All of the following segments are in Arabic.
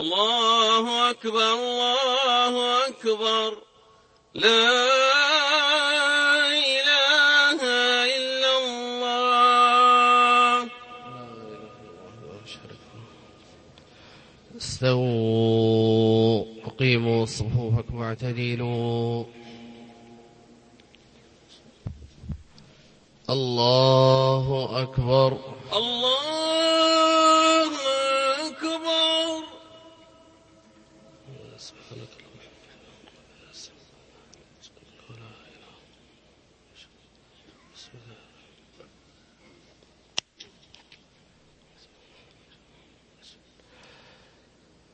الله أكبر الله أكبر. لا إله إلا الله. استووا أقيموا صفوفكم واعتدلوا. الله أكبر الله أكبر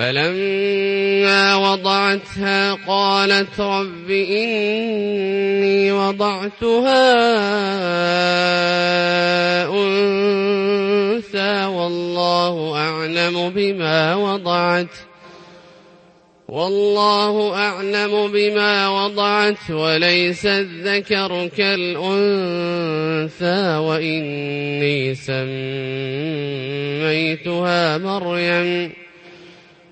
فلما وضعتها قالت رب إني وضعتها أنثى والله أعلم بما وضعت والله أعلم بما وضعت وليس الذكر كالأنثى وإني سميتها مريم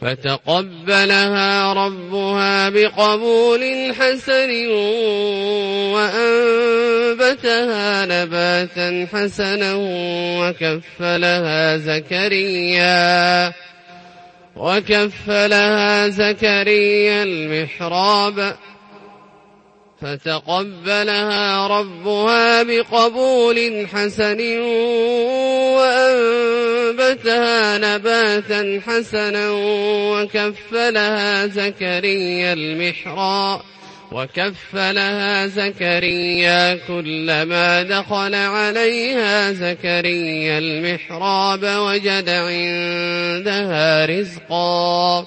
فتقبلها ربها بقبول حسن وأنبتها نباتا حسنا وكفلها زكريا وكفلها زكريا المحراب فتقبلها ربها بقبول حسن وأنبتها نباتا حسنا وكفلها زكريا المحراب وكفلها زكريا كلما دخل عليها زكريا المحراب وجد عندها رزقا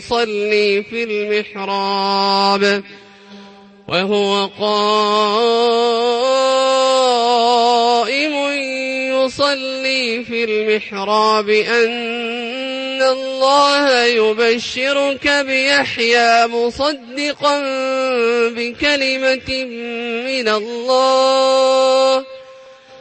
يصلي في المحراب وهو قائم يصلي في المحراب أن الله يبشرك بيحيى مصدقا بكلمة من الله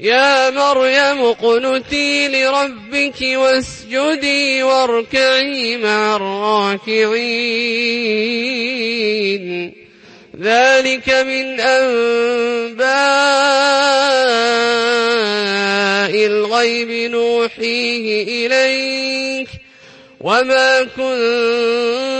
يا مريم اقنتي لربك واسجدي واركعي مع الراكعين. ذلك من أنباء الغيب نوحيه إليك. وما كنت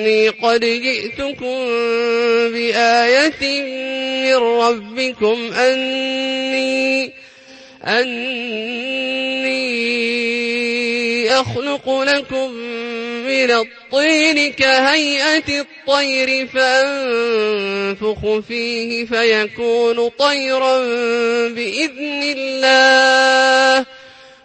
أني قد جئتكم بآية من ربكم أني أني أخلق لكم من الطين كهيئة الطير فأنفخ فيه فيكون طيرا بإذن الله.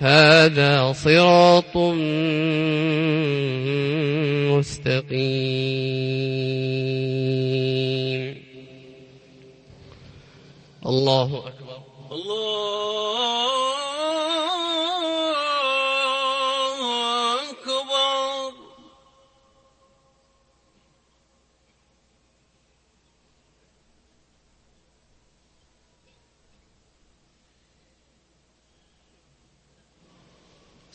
هذا صراط مستقيم. الله أكبر.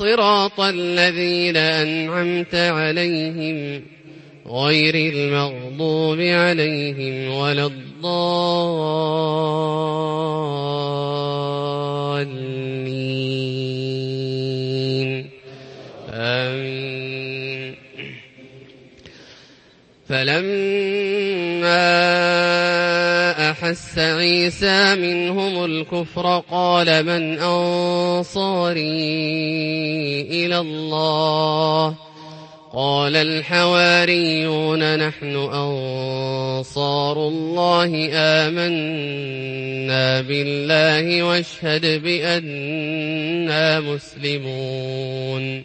صراط الذين أنعمت عليهم غير المغضوب عليهم ولا الضالين. آمين. فلما أحس عيسى منهم الكفر قال من أنصاري؟ إلى الله. قال الحواريون نحن أنصار الله آمنا بالله واشهد بأننا مسلمون.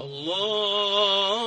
الله